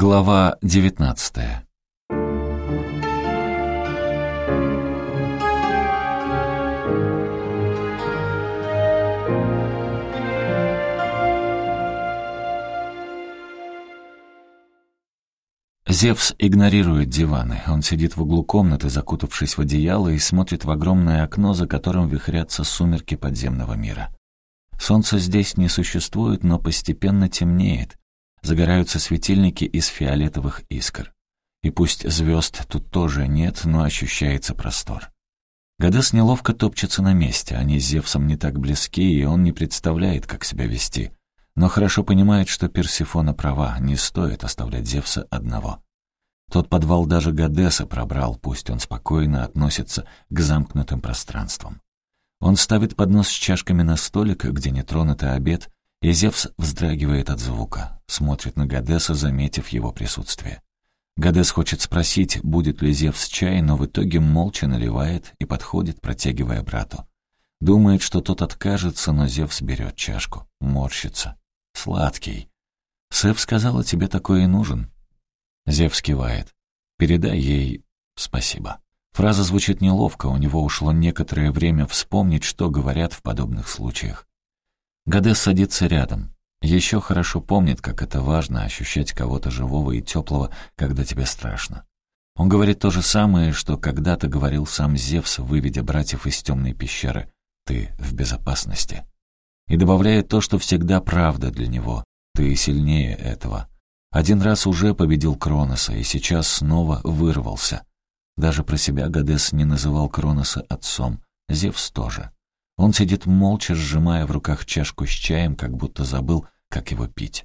Глава девятнадцатая. Зевс игнорирует диваны. Он сидит в углу комнаты, закутавшись в одеяло, и смотрит в огромное окно, за которым вихрятся сумерки подземного мира. Солнца здесь не существует, но постепенно темнеет. Загораются светильники из фиолетовых искр. И пусть звезд тут тоже нет, но ощущается простор. Гадес неловко топчется на месте, они с Зевсом не так близки, и он не представляет, как себя вести но хорошо понимает, что Персифона права, не стоит оставлять Зевса одного. Тот подвал даже Гадеса пробрал, пусть он спокойно относится к замкнутым пространствам. Он ставит поднос с чашками на столик, где не тронутый обед, и Зевс вздрагивает от звука, смотрит на Гадеса, заметив его присутствие. Гадес хочет спросить, будет ли Зевс чай, но в итоге молча наливает и подходит, протягивая брату. Думает, что тот откажется, но Зевс берет чашку, морщится. Сладкий. Сэв сказала, тебе такое и нужен. Зевс кивает. Передай ей спасибо. Фраза звучит неловко, у него ушло некоторое время вспомнить, что говорят в подобных случаях. Гадес садится рядом. Еще хорошо помнит, как это важно ощущать кого-то живого и теплого, когда тебе страшно. Он говорит то же самое, что когда-то говорил сам Зевс, выведя братьев из темной пещеры. «Ты в безопасности» и добавляет то, что всегда правда для него. Ты сильнее этого. Один раз уже победил Кроноса, и сейчас снова вырвался. Даже про себя Гадес не называл Кроноса отцом. Зевс тоже. Он сидит молча, сжимая в руках чашку с чаем, как будто забыл, как его пить.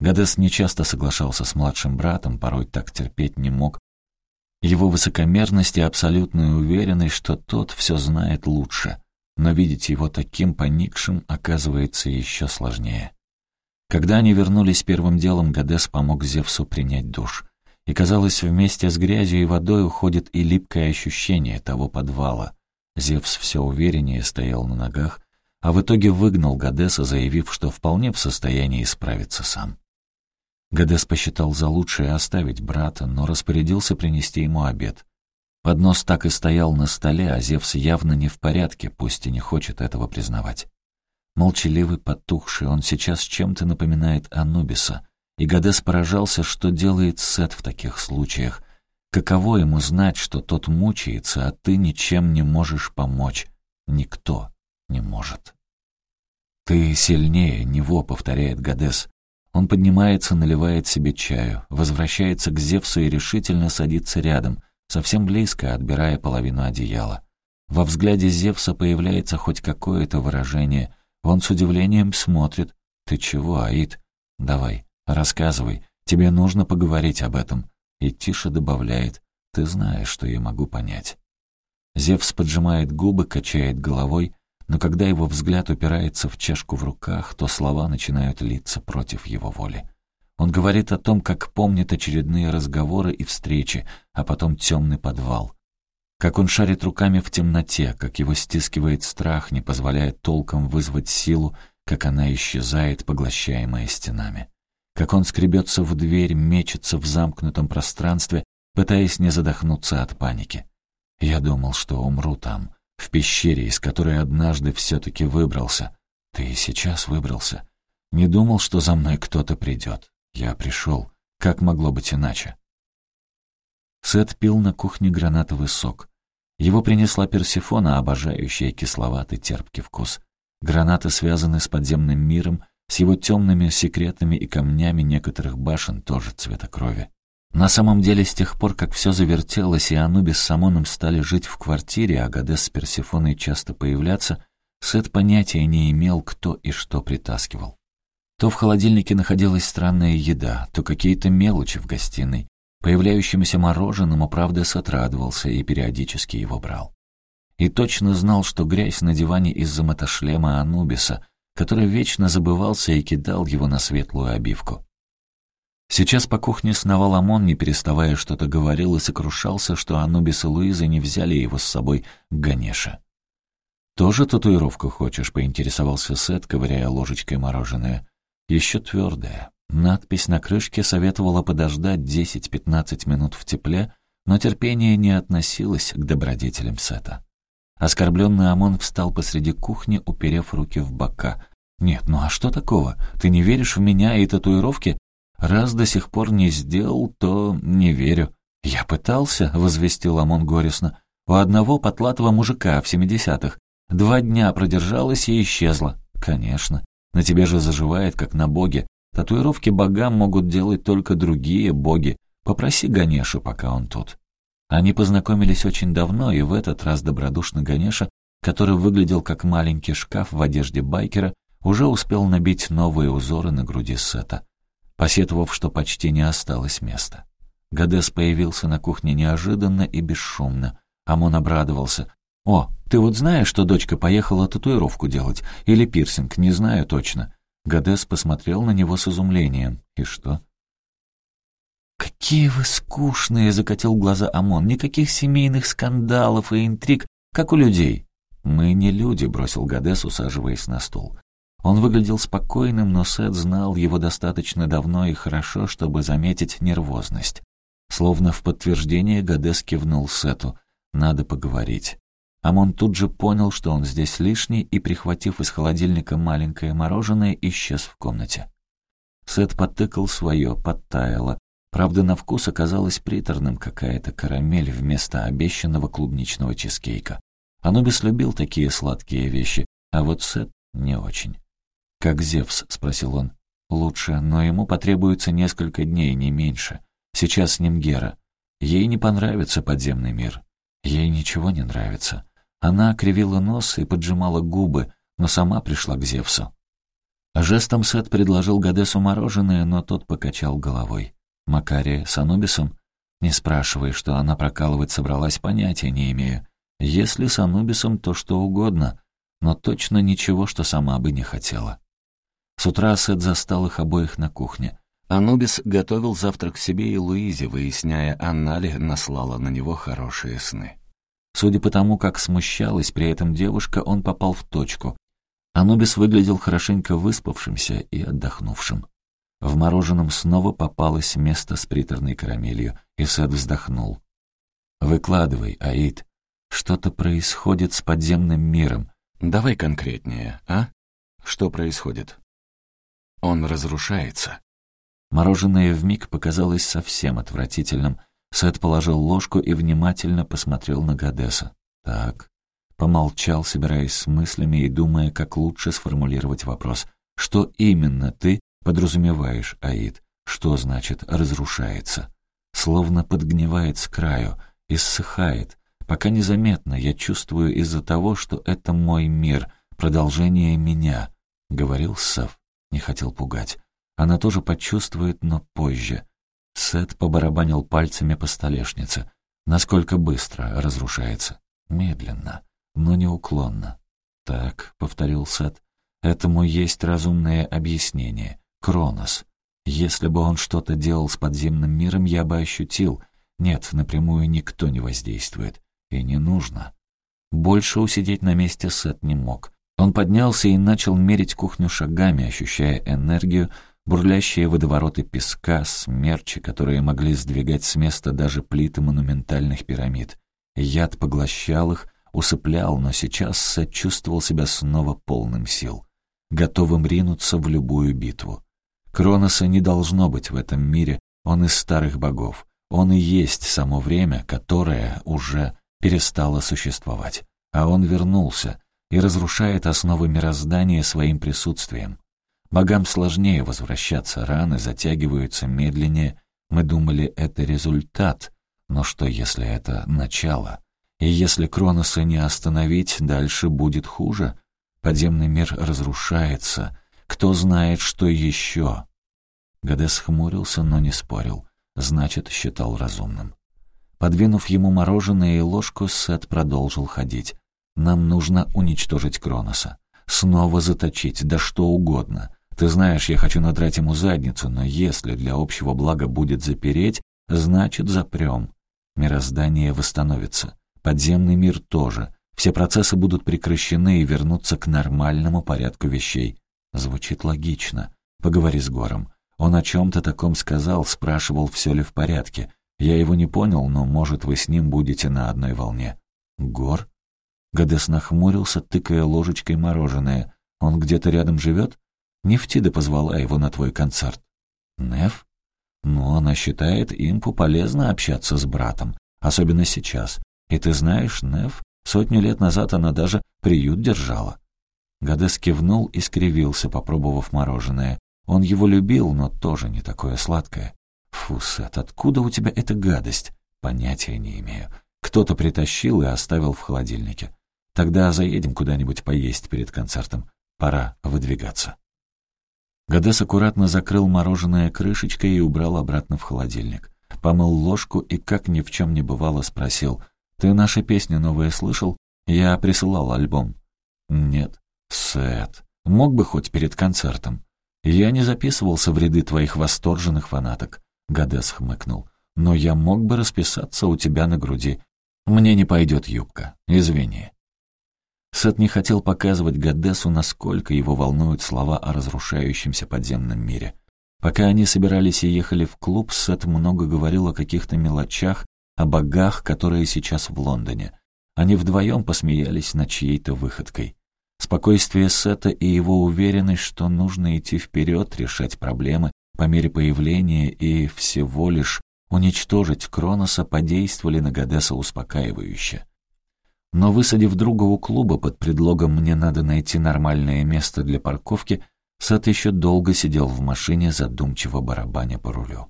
Гадес нечасто соглашался с младшим братом, порой так терпеть не мог. Его высокомерность и абсолютная уверенность, что тот все знает лучше — но видеть его таким поникшим оказывается еще сложнее. Когда они вернулись первым делом, Гадес помог Зевсу принять душ. И, казалось, вместе с грязью и водой уходит и липкое ощущение того подвала. Зевс все увереннее стоял на ногах, а в итоге выгнал Гадеса, заявив, что вполне в состоянии справиться сам. Гадес посчитал за лучшее оставить брата, но распорядился принести ему обед. Поднос так и стоял на столе, а Зевс явно не в порядке, пусть и не хочет этого признавать. Молчаливый, потухший, он сейчас чем-то напоминает Анубиса, и Гадес поражался, что делает Сет в таких случаях. Каково ему знать, что тот мучается, а ты ничем не можешь помочь? Никто не может. «Ты сильнее него», — повторяет Гадес. Он поднимается, наливает себе чаю, возвращается к Зевсу и решительно садится рядом — совсем близко, отбирая половину одеяла. Во взгляде Зевса появляется хоть какое-то выражение. Он с удивлением смотрит. «Ты чего, Аид? Давай, рассказывай. Тебе нужно поговорить об этом». И тише добавляет. «Ты знаешь, что я могу понять». Зевс поджимает губы, качает головой, но когда его взгляд упирается в чашку в руках, то слова начинают литься против его воли. Он говорит о том, как помнит очередные разговоры и встречи, а потом темный подвал. Как он шарит руками в темноте, как его стискивает страх, не позволяя толком вызвать силу, как она исчезает, поглощаемая стенами. Как он скребется в дверь, мечется в замкнутом пространстве, пытаясь не задохнуться от паники. Я думал, что умру там, в пещере, из которой однажды все-таки выбрался. Ты и сейчас выбрался. Не думал, что за мной кто-то придет. Я пришел. Как могло быть иначе? Сет пил на кухне гранатовый сок. Его принесла Персифона, обожающая кисловатый терпкий вкус. Гранаты связаны с подземным миром, с его темными секретами и камнями некоторых башен тоже цвета крови. На самом деле, с тех пор, как все завертелось, и Анубис с Амоном стали жить в квартире, а Гадес с Персифоной часто появляться, Сет понятия не имел, кто и что притаскивал. То в холодильнике находилась странная еда, то какие-то мелочи в гостиной. Появляющимся мороженому, правда, сотрадовался и периодически его брал. И точно знал, что грязь на диване из-за мотошлема Анубиса, который вечно забывался и кидал его на светлую обивку. Сейчас по кухне сновал Амон, не переставая что-то говорил и сокрушался, что Анубис и Луиза не взяли его с собой к Ганеше. «Тоже татуировку хочешь?» — поинтересовался Сет, ковыряя ложечкой мороженое. Еще твердое. Надпись на крышке советовала подождать 10-15 минут в тепле, но терпение не относилось к добродетелям Сета. Оскорбленный Амон встал посреди кухни, уперев руки в бока. «Нет, ну а что такого? Ты не веришь в меня и татуировки? Раз до сих пор не сделал, то не верю». «Я пытался», — возвестил Амон горестно. «У одного потлатого мужика в семидесятых. Два дня продержалась и исчезла». «Конечно. На тебе же заживает, как на боге. Татуировки богам могут делать только другие боги. Попроси Ганешу, пока он тут». Они познакомились очень давно, и в этот раз добродушный Ганеша, который выглядел как маленький шкаф в одежде байкера, уже успел набить новые узоры на груди Сета, посетовав, что почти не осталось места. Гадес появился на кухне неожиданно и бесшумно. Амон обрадовался. «О, ты вот знаешь, что дочка поехала татуировку делать? Или пирсинг? Не знаю точно». Гадес посмотрел на него с изумлением. «И что?» «Какие вы скучные!» — закатил глаза Амон. «Никаких семейных скандалов и интриг, как у людей». «Мы не люди», — бросил Гадес, усаживаясь на стул. Он выглядел спокойным, но Сет знал его достаточно давно и хорошо, чтобы заметить нервозность. Словно в подтверждение Гадес кивнул Сету. «Надо поговорить». Амон тут же понял, что он здесь лишний, и, прихватив из холодильника маленькое мороженое, исчез в комнате. Сет потыкал свое, подтаяло. Правда, на вкус оказалась приторным какая-то карамель вместо обещанного клубничного чизкейка. Анубис любил такие сладкие вещи, а вот Сет не очень. «Как Зевс?» — спросил он. «Лучше, но ему потребуется несколько дней, не меньше. Сейчас с ним Гера. Ей не понравится подземный мир. Ей ничего не нравится. Она кривила нос и поджимала губы, но сама пришла к Зевсу. Жестом Сет предложил Гадесу мороженое, но тот покачал головой. Макария с Анубисом? Не спрашивай, что она прокалывать собралась, понятия не имею. Если с Анубисом, то что угодно, но точно ничего, что сама бы не хотела. С утра Сет застал их обоих на кухне. Анубис готовил завтрак себе и Луизе, выясняя, Анна ли наслала на него хорошие сны. Судя по тому, как смущалась при этом девушка, он попал в точку. Анубис выглядел хорошенько выспавшимся и отдохнувшим. В мороженом снова попалось место с приторной карамелью, и Сет вздохнул. «Выкладывай, Аид. Что-то происходит с подземным миром. Давай конкретнее, а? Что происходит?» «Он разрушается». Мороженое вмиг показалось совсем отвратительным. Сет положил ложку и внимательно посмотрел на Гадеса. «Так». Помолчал, собираясь с мыслями и думая, как лучше сформулировать вопрос. «Что именно ты подразумеваешь, Аид? Что значит «разрушается»?» Словно подгнивает с краю, иссыхает. Пока незаметно, я чувствую из-за того, что это мой мир, продолжение меня. Говорил Сав, не хотел пугать. Она тоже почувствует, но позже. Сет побарабанил пальцами по столешнице. Насколько быстро разрушается? Медленно, но неуклонно. «Так», — повторил Сет, — «этому есть разумное объяснение. Кронос. Если бы он что-то делал с подземным миром, я бы ощутил. Нет, напрямую никто не воздействует. И не нужно». Больше усидеть на месте Сет не мог. Он поднялся и начал мерить кухню шагами, ощущая энергию, бурлящие водовороты песка, смерчи, которые могли сдвигать с места даже плиты монументальных пирамид. Яд поглощал их, усыплял, но сейчас Сет чувствовал себя снова полным сил, готовым ринуться в любую битву. Кроноса не должно быть в этом мире, он из старых богов. Он и есть само время, которое уже перестало существовать. А он вернулся и разрушает основы мироздания своим присутствием. Богам сложнее возвращаться, раны затягиваются медленнее. Мы думали, это результат. Но что, если это начало? И если Кроноса не остановить, дальше будет хуже? Подземный мир разрушается. Кто знает, что еще? Гадес хмурился, но не спорил. Значит, считал разумным. Подвинув ему мороженое и ложку, Сет продолжил ходить. «Нам нужно уничтожить Кроноса. Снова заточить, да что угодно. Ты знаешь, я хочу надрать ему задницу, но если для общего блага будет запереть, значит запрем. Мироздание восстановится. Подземный мир тоже. Все процессы будут прекращены и вернутся к нормальному порядку вещей. Звучит логично. Поговори с Гором. Он о чем-то таком сказал, спрашивал, все ли в порядке. Я его не понял, но, может, вы с ним будете на одной волне. Гор? Гадес нахмурился, тыкая ложечкой мороженое. Он где-то рядом живет? Нефтида позвала его на твой концерт. Неф? Ну, она считает импу полезно общаться с братом, особенно сейчас. И ты знаешь, Неф, сотню лет назад она даже приют держала. Гадес кивнул и скривился, попробовав мороженое. Он его любил, но тоже не такое сладкое. «Фу, Сет, откуда у тебя эта гадость?» «Понятия не имею. Кто-то притащил и оставил в холодильнике. Тогда заедем куда-нибудь поесть перед концертом. Пора выдвигаться». Гадес аккуратно закрыл мороженое крышечкой и убрал обратно в холодильник. Помыл ложку и, как ни в чем не бывало, спросил, «Ты наши песни новые слышал? Я присылал альбом». «Нет». «Сет, мог бы хоть перед концертом?» «Я не записывался в ряды твоих восторженных фанаток», — Гадес хмыкнул. «Но я мог бы расписаться у тебя на груди. Мне не пойдет юбка. Извини». Сет не хотел показывать Гадесу, насколько его волнуют слова о разрушающемся подземном мире. Пока они собирались и ехали в клуб, Сет много говорил о каких-то мелочах, о богах, которые сейчас в Лондоне. Они вдвоем посмеялись над чьей-то выходкой. Спокойствие Сета и его уверенность, что нужно идти вперед, решать проблемы по мере появления и всего лишь уничтожить Кроноса подействовали на Гадеса успокаивающе. Но высадив друга у клуба под предлогом «мне надо найти нормальное место для парковки», Сет еще долго сидел в машине, задумчиво барабаня по рулю.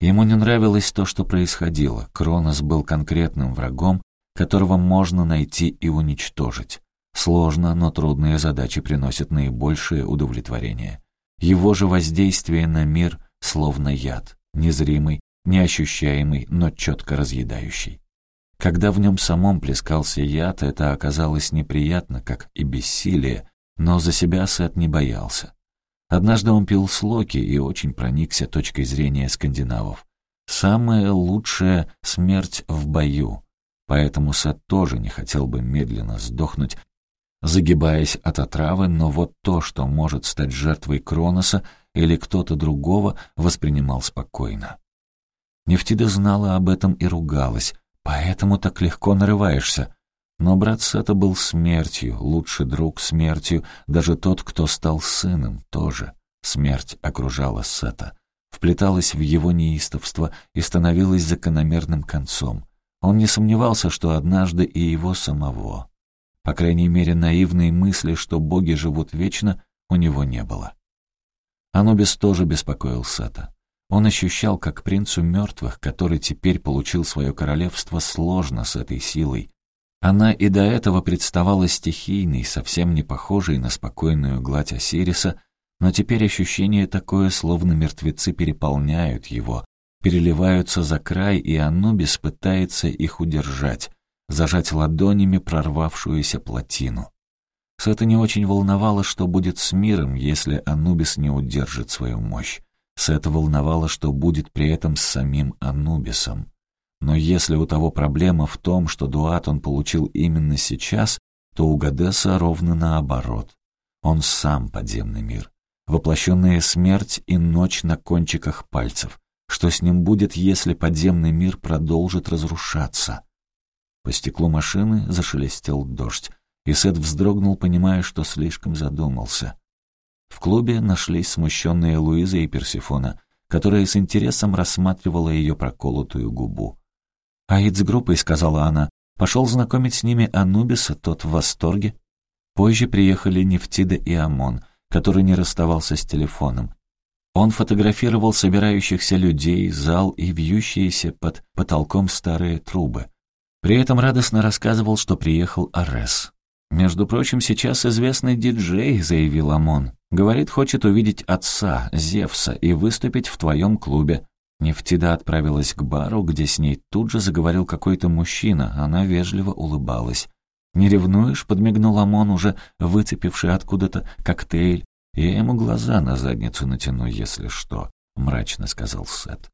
Ему не нравилось то, что происходило. Кронос был конкретным врагом, которого можно найти и уничтожить. Сложно, но трудные задачи приносят наибольшее удовлетворение. Его же воздействие на мир словно яд, незримый, неощущаемый, но четко разъедающий. Когда в нем самом плескался яд, это оказалось неприятно, как и бессилие, но за себя Сет не боялся. Однажды он пил слоки и очень проникся точкой зрения скандинавов. Самая лучшая смерть в бою. Поэтому Сет тоже не хотел бы медленно сдохнуть загибаясь от отравы, но вот то, что может стать жертвой Кроноса или кто-то другого, воспринимал спокойно. Нефтида знала об этом и ругалась, поэтому так легко нарываешься. Но брат Сета был смертью, лучший друг смертью, даже тот, кто стал сыном, тоже. Смерть окружала Сета, вплеталась в его неистовство и становилась закономерным концом. Он не сомневался, что однажды и его самого по крайней мере, наивной мысли, что боги живут вечно, у него не было. Анубис тоже беспокоил Сета. Он ощущал, как принцу мертвых, который теперь получил свое королевство, сложно с этой силой. Она и до этого представала стихийной, совсем не похожей на спокойную гладь Осириса, но теперь ощущение такое, словно мертвецы переполняют его, переливаются за край, и Анубис пытается их удержать, зажать ладонями прорвавшуюся плотину. Сета не очень волновало, что будет с миром, если Анубис не удержит свою мощь. Сета волновало, что будет при этом с самим Анубисом. Но если у того проблема в том, что дуат он получил именно сейчас, то у Гадеса ровно наоборот. Он сам подземный мир. Воплощенная смерть и ночь на кончиках пальцев. Что с ним будет, если подземный мир продолжит разрушаться? По стеклу машины зашелестел дождь, и Сет вздрогнул, понимая, что слишком задумался. В клубе нашлись смущенные Луиза и Персифона, которая с интересом рассматривала ее проколотую губу. «Аид с группой», — сказала она, — «пошел знакомить с ними Анубиса, тот в восторге». Позже приехали Нефтида и Амон, который не расставался с телефоном. Он фотографировал собирающихся людей, зал и вьющиеся под потолком старые трубы. При этом радостно рассказывал, что приехал Арес. «Между прочим, сейчас известный диджей», — заявил Амон. «Говорит, хочет увидеть отца, Зевса, и выступить в твоем клубе». Нефтида отправилась к бару, где с ней тут же заговорил какой-то мужчина. Она вежливо улыбалась. «Не ревнуешь?» — подмигнул Амон, уже выцепивший откуда-то коктейль. «Я ему глаза на задницу натяну, если что», — мрачно сказал Сет.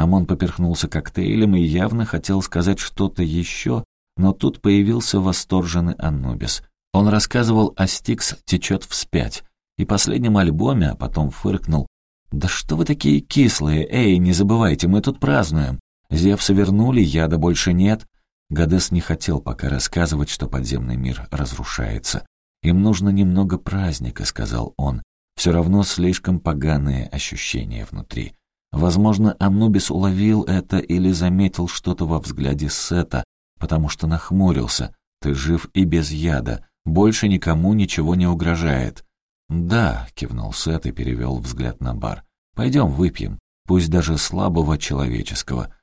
Амон поперхнулся коктейлем и явно хотел сказать что-то еще, но тут появился восторженный Анубис. Он рассказывал о «Стикс течет вспять» и последнем альбоме, а потом фыркнул. «Да что вы такие кислые? Эй, не забывайте, мы тут празднуем. Зевса вернули, яда больше нет». Гадес не хотел пока рассказывать, что подземный мир разрушается. «Им нужно немного праздника», — сказал он. «Все равно слишком поганые ощущения внутри». Возможно, Анубис уловил это или заметил что-то во взгляде Сета, потому что нахмурился. «Ты жив и без яда. Больше никому ничего не угрожает». «Да», — кивнул Сет и перевел взгляд на бар. «Пойдем выпьем, пусть даже слабого человеческого».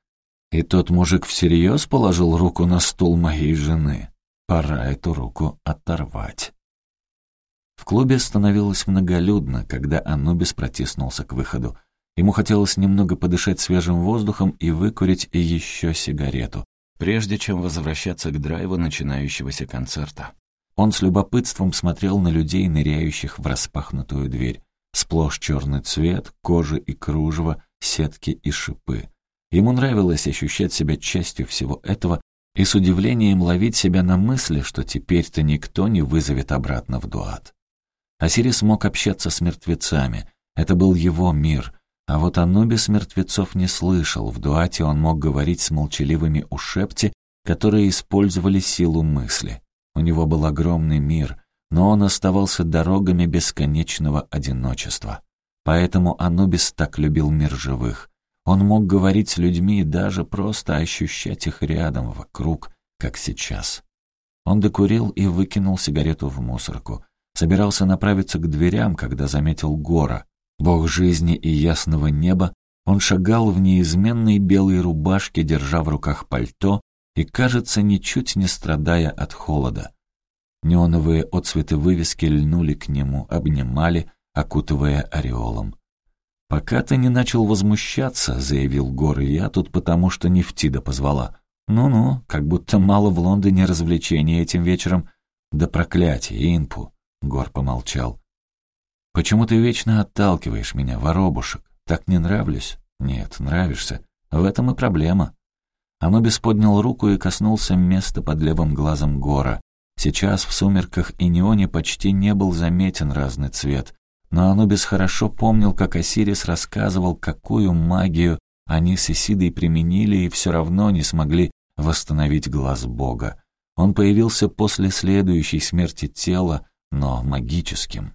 И тот мужик всерьез положил руку на стул моей жены. Пора эту руку оторвать. В клубе становилось многолюдно, когда Анубис протиснулся к выходу. Ему хотелось немного подышать свежим воздухом и выкурить еще сигарету, прежде чем возвращаться к драйву начинающегося концерта. Он с любопытством смотрел на людей, ныряющих в распахнутую дверь. Сплошь черный цвет, кожа и кружево, сетки и шипы. Ему нравилось ощущать себя частью всего этого и с удивлением ловить себя на мысли, что теперь-то никто не вызовет обратно в дуат. Осирис мог общаться с мертвецами. Это был его мир, а вот Анубис мертвецов не слышал, в дуате он мог говорить с молчаливыми ушепти, которые использовали силу мысли. У него был огромный мир, но он оставался дорогами бесконечного одиночества. Поэтому Анубис так любил мир живых. Он мог говорить с людьми и даже просто ощущать их рядом, вокруг, как сейчас. Он докурил и выкинул сигарету в мусорку. Собирался направиться к дверям, когда заметил Гора. Бог жизни и ясного неба, он шагал в неизменной белой рубашке, держа в руках пальто и, кажется, ничуть не страдая от холода. Неоновые отцветы вывески льнули к нему, обнимали, окутывая ореолом. «Пока ты не начал возмущаться», — заявил Гор, — «я тут потому, что Нефтида позвала». «Ну-ну, как будто мало в Лондоне развлечений этим вечером». «Да проклятие, Инпу», — Гор помолчал. «Почему ты вечно отталкиваешь меня, воробушек? Так не нравлюсь?» «Нет, нравишься. В этом и проблема». Анубис поднял руку и коснулся места под левым глазом гора. Сейчас в сумерках и неоне почти не был заметен разный цвет, но Анубис хорошо помнил, как Осирис рассказывал, какую магию они с Исидой применили и все равно не смогли восстановить глаз Бога. Он появился после следующей смерти тела, но магическим.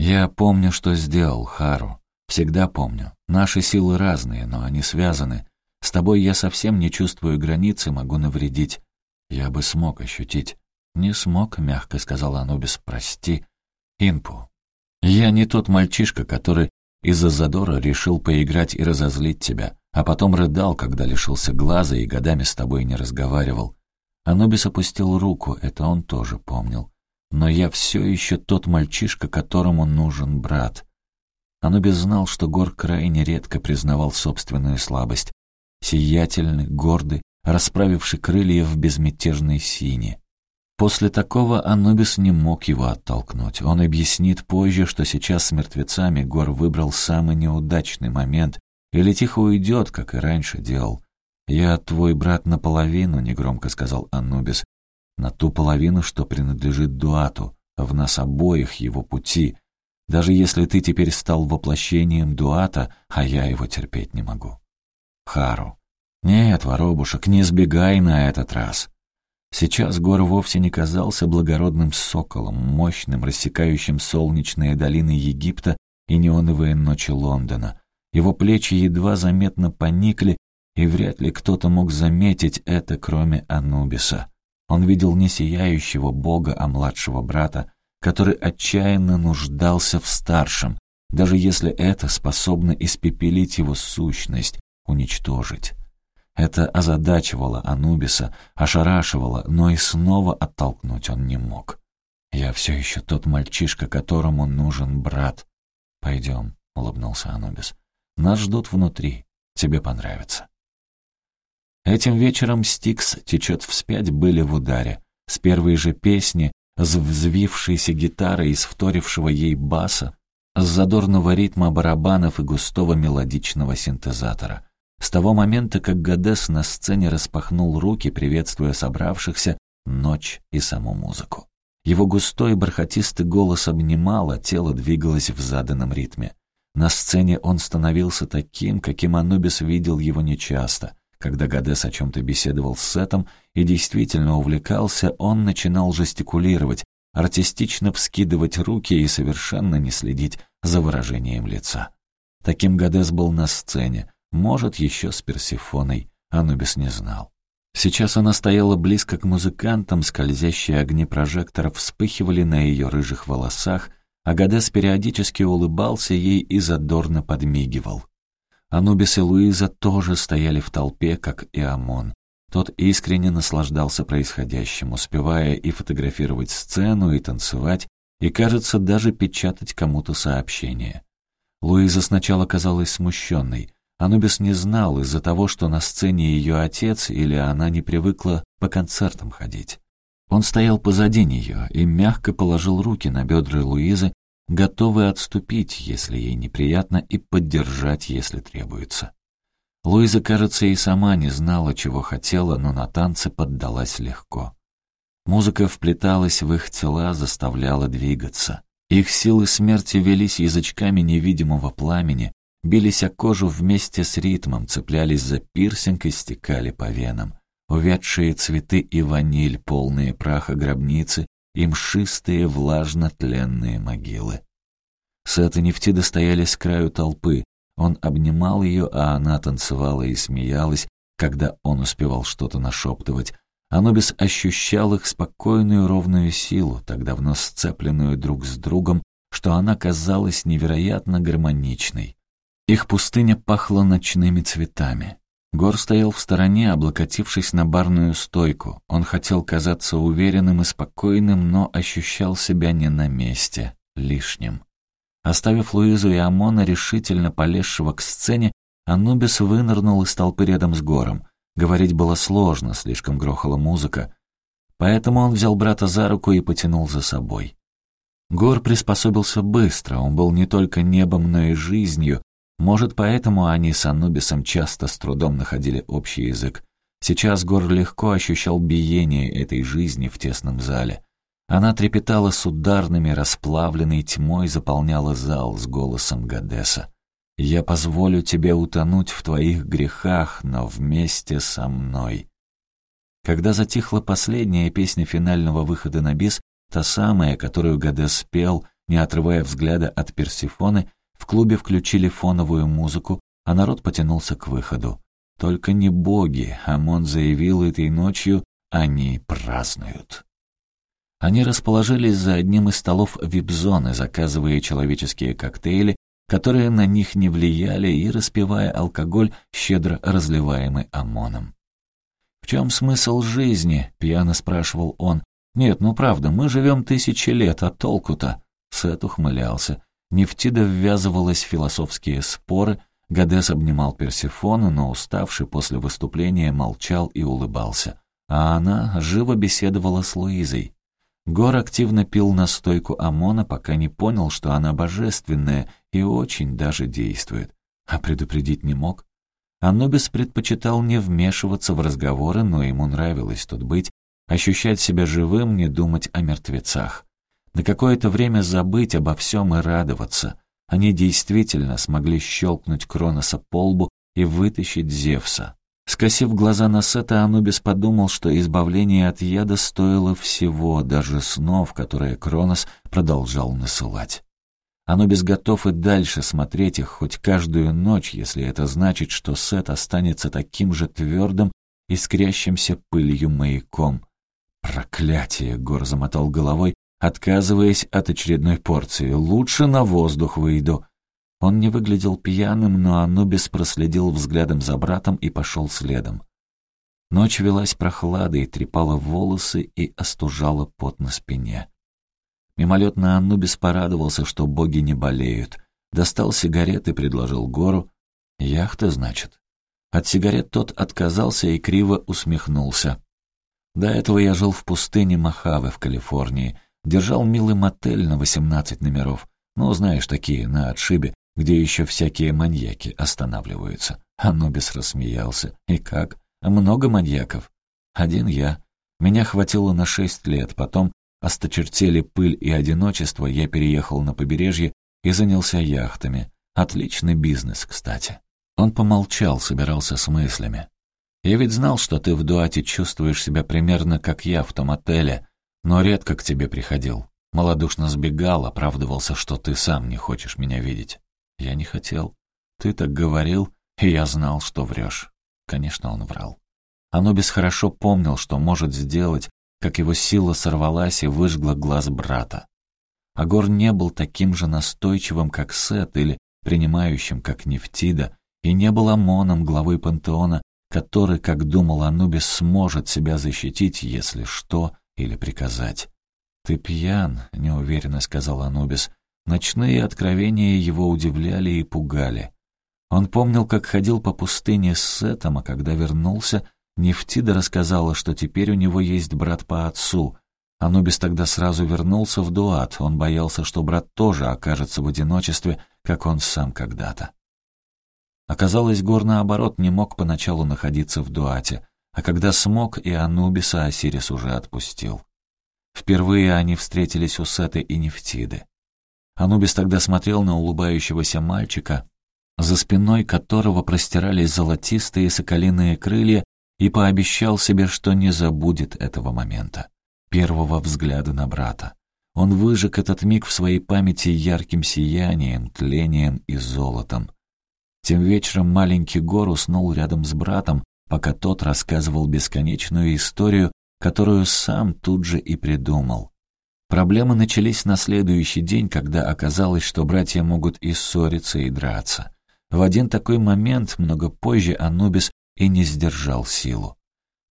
«Я помню, что сделал, Хару. Всегда помню. Наши силы разные, но они связаны. С тобой я совсем не чувствую границы, могу навредить. Я бы смог ощутить». «Не смог», — мягко сказал Анубис, — «прости». «Инпу, я не тот мальчишка, который из-за задора решил поиграть и разозлить тебя, а потом рыдал, когда лишился глаза и годами с тобой не разговаривал». Анубис опустил руку, это он тоже помнил но я все еще тот мальчишка, которому нужен брат. Анубис знал, что Гор крайне редко признавал собственную слабость. Сиятельный, гордый, расправивший крылья в безмятежной сине. После такого Анубис не мог его оттолкнуть. Он объяснит позже, что сейчас с мертвецами Гор выбрал самый неудачный момент или тихо уйдет, как и раньше делал. «Я твой брат наполовину», — негромко сказал Анубис, на ту половину, что принадлежит Дуату, в нас обоих его пути. Даже если ты теперь стал воплощением Дуата, а я его терпеть не могу. Хару. Нет, воробушек, не сбегай на этот раз. Сейчас Гор вовсе не казался благородным соколом, мощным, рассекающим солнечные долины Египта и неоновые ночи Лондона. Его плечи едва заметно поникли, и вряд ли кто-то мог заметить это, кроме Анубиса. Он видел не сияющего бога, а младшего брата, который отчаянно нуждался в старшем, даже если это способно испепелить его сущность, уничтожить. Это озадачивало Анубиса, ошарашивало, но и снова оттолкнуть он не мог. «Я все еще тот мальчишка, которому нужен брат. Пойдем», — улыбнулся Анубис. «Нас ждут внутри. Тебе понравится». Этим вечером Стикс «Течет вспять» были в ударе. С первой же песни, с взвившейся гитарой и с вторившего ей баса, с задорного ритма барабанов и густого мелодичного синтезатора. С того момента, как Гадес на сцене распахнул руки, приветствуя собравшихся, ночь и саму музыку. Его густой бархатистый голос обнимал, а тело двигалось в заданном ритме. На сцене он становился таким, каким Анубис видел его нечасто. Когда Гадес о чем-то беседовал с Сетом и действительно увлекался, он начинал жестикулировать, артистично вскидывать руки и совершенно не следить за выражением лица. Таким Гадес был на сцене, может, еще с Персифоной, Анубис не знал. Сейчас она стояла близко к музыкантам, скользящие огни прожекторов вспыхивали на ее рыжих волосах, а Гадес периодически улыбался ей и задорно подмигивал. Анубис и Луиза тоже стояли в толпе, как и Амон. Тот искренне наслаждался происходящим, успевая и фотографировать сцену, и танцевать, и, кажется, даже печатать кому-то сообщение. Луиза сначала казалась смущенной. Анубис не знал из-за того, что на сцене ее отец или она не привыкла по концертам ходить. Он стоял позади нее и мягко положил руки на бедра Луизы, готовый отступить, если ей неприятно, и поддержать, если требуется. Луиза, кажется, и сама не знала, чего хотела, но на танцы поддалась легко. Музыка вплеталась в их тела, заставляла двигаться. Их силы смерти велись язычками невидимого пламени, бились о кожу вместе с ритмом, цеплялись за пирсинг и стекали по венам. Увядшие цветы и ваниль, полные праха гробницы, и мшистые влажно-тленные могилы. Сет и Нефтида стояли с краю толпы. Он обнимал ее, а она танцевала и смеялась, когда он успевал что-то нашептывать. Анубис ощущал их спокойную ровную силу, так давно сцепленную друг с другом, что она казалась невероятно гармоничной. Их пустыня пахла ночными цветами. Гор стоял в стороне, облокотившись на барную стойку. Он хотел казаться уверенным и спокойным, но ощущал себя не на месте, лишним. Оставив Луизу и Амона, решительно полезшего к сцене, Анубис вынырнул из толпы рядом с Гором. Говорить было сложно, слишком грохала музыка. Поэтому он взял брата за руку и потянул за собой. Гор приспособился быстро, он был не только небом, но и жизнью, может, поэтому они с Анубисом часто с трудом находили общий язык. Сейчас Гор легко ощущал биение этой жизни в тесном зале. Она трепетала с ударными, расплавленной тьмой, заполняла зал с голосом Гадеса. «Я позволю тебе утонуть в твоих грехах, но вместе со мной». Когда затихла последняя песня финального выхода на бис, та самая, которую Гадес пел, не отрывая взгляда от Персифоны, в клубе включили фоновую музыку, а народ потянулся к выходу. Только не боги, Амон заявил этой ночью, они празднуют. Они расположились за одним из столов вип-зоны, заказывая человеческие коктейли, которые на них не влияли, и распивая алкоголь, щедро разливаемый ОМОНом. «В чем смысл жизни?» — пьяно спрашивал он. «Нет, ну правда, мы живем тысячи лет, а толку-то?» Сет ухмылялся. Нефтида ввязывалась в философские споры, Гадес обнимал Персифону, но уставший после выступления молчал и улыбался. А она живо беседовала с Луизой. Гор активно пил настойку Амона, пока не понял, что она божественная и очень даже действует. А предупредить не мог. Анубис предпочитал не вмешиваться в разговоры, но ему нравилось тут быть, ощущать себя живым, не думать о мертвецах на какое-то время забыть обо всем и радоваться. Они действительно смогли щелкнуть Кроноса по лбу и вытащить Зевса. Скосив глаза на Сета, Анубис подумал, что избавление от яда стоило всего, даже снов, которые Кронос продолжал насылать. Анубис готов и дальше смотреть их хоть каждую ночь, если это значит, что Сет останется таким же твердым, искрящимся пылью маяком. «Проклятие!» — Гор замотал головой, отказываясь от очередной порции. «Лучше на воздух выйду». Он не выглядел пьяным, но Анубис проследил взглядом за братом и пошел следом. Ночь велась прохладой, трепала волосы и остужала пот на спине. Мимолетно Анубис порадовался, что боги не болеют. Достал сигареты, предложил гору. «Яхта, значит?» От сигарет тот отказался и криво усмехнулся. До этого я жил в пустыне Мохаве в Калифорнии — Держал милый мотель на 18 номеров. Ну, знаешь, такие, на отшибе, где еще всякие маньяки останавливаются. Анубис рассмеялся. И как? Много маньяков? Один я. Меня хватило на шесть лет, потом осточертели пыль и одиночество, я переехал на побережье и занялся яхтами. Отличный бизнес, кстати. Он помолчал, собирался с мыслями. «Я ведь знал, что ты в дуате чувствуешь себя примерно как я в том отеле, но редко к тебе приходил. Молодушно сбегал, оправдывался, что ты сам не хочешь меня видеть. Я не хотел. Ты так говорил, и я знал, что врешь. Конечно, он врал. Анубис хорошо помнил, что может сделать, как его сила сорвалась и выжгла глаз брата. Агор не был таким же настойчивым, как Сет, или принимающим, как Нефтида, и не был Амоном, главой пантеона, который, как думал Анубис, сможет себя защитить, если что, или приказать. «Ты пьян», — неуверенно сказал Анубис. Ночные откровения его удивляли и пугали. Он помнил, как ходил по пустыне с Сетом, а когда вернулся, Нефтида рассказала, что теперь у него есть брат по отцу. Анубис тогда сразу вернулся в Дуат, он боялся, что брат тоже окажется в одиночестве, как он сам когда-то. Оказалось, Гор, наоборот, не мог поначалу находиться в Дуате, а когда смог, и Анубиса Осирис уже отпустил. Впервые они встретились у Сеты и Нефтиды. Анубис тогда смотрел на улыбающегося мальчика, за спиной которого простирались золотистые соколиные крылья, и пообещал себе, что не забудет этого момента, первого взгляда на брата. Он выжег этот миг в своей памяти ярким сиянием, тлением и золотом. Тем вечером маленький Гор уснул рядом с братом, пока тот рассказывал бесконечную историю, которую сам тут же и придумал. Проблемы начались на следующий день, когда оказалось, что братья могут и ссориться, и драться. В один такой момент, много позже, Анубис и не сдержал силу.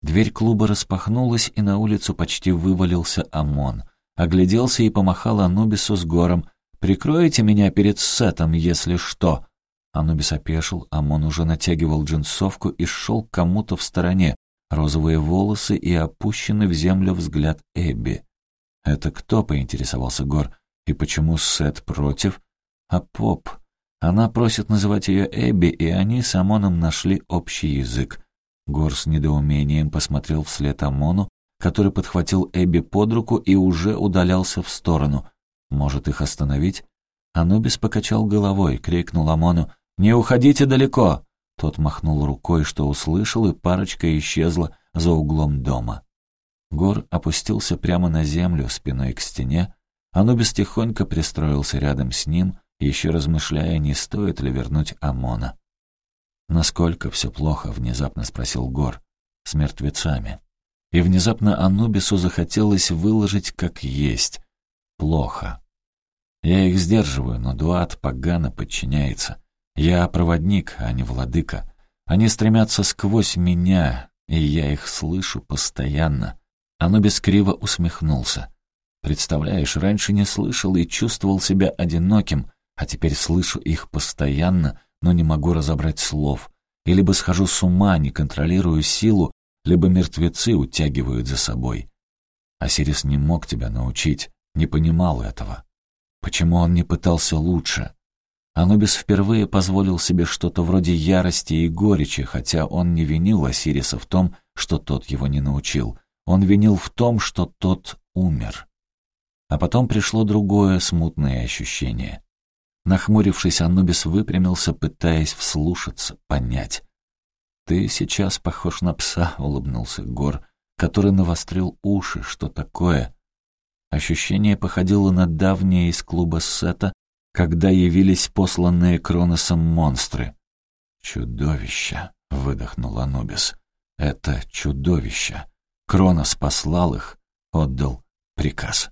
Дверь клуба распахнулась, и на улицу почти вывалился ОМОН. Огляделся и помахал Анубису с гором. «Прикройте меня перед Сетом, если что!» Анубис опешил, Амон уже натягивал джинсовку и шел кому-то в стороне. Розовые волосы и опущенный в землю взгляд Эбби. «Это кто?» — поинтересовался Гор. «И почему Сет против?» «А Поп. Она просит называть ее Эбби, и они с Амоном нашли общий язык». Гор с недоумением посмотрел вслед Амону, который подхватил Эбби под руку и уже удалялся в сторону. «Может, их остановить?» Анубис покачал головой, крикнул Амону «Не уходите далеко!» Тот махнул рукой, что услышал, и парочка исчезла за углом дома. Гор опустился прямо на землю, спиной к стене. Анубис тихонько пристроился рядом с ним, еще размышляя, не стоит ли вернуть Амона. «Насколько все плохо?» — внезапно спросил Гор. «С мертвецами». И внезапно Анубису захотелось выложить как есть. Плохо. Я их сдерживаю, но Дуат погано подчиняется. Я проводник, а не владыка. Они стремятся сквозь меня, и я их слышу постоянно. Анубис криво усмехнулся. Представляешь, раньше не слышал и чувствовал себя одиноким, а теперь слышу их постоянно, но не могу разобрать слов. И либо схожу с ума, не контролирую силу, либо мертвецы утягивают за собой. Осирис не мог тебя научить, не понимал этого. Почему он не пытался лучше? Анубис впервые позволил себе что-то вроде ярости и горечи, хотя он не винил Осириса в том, что тот его не научил. Он винил в том, что тот умер. А потом пришло другое смутное ощущение. Нахмурившись, Анубис выпрямился, пытаясь вслушаться, понять. «Ты сейчас похож на пса», — улыбнулся Гор, который навострил уши. «Что такое?» Ощущение походило на давнее из клуба Сета, когда явились посланные Кроносом монстры. «Чудовища!» — выдохнул Анубис. «Это чудовища! Кронос послал их, отдал приказ».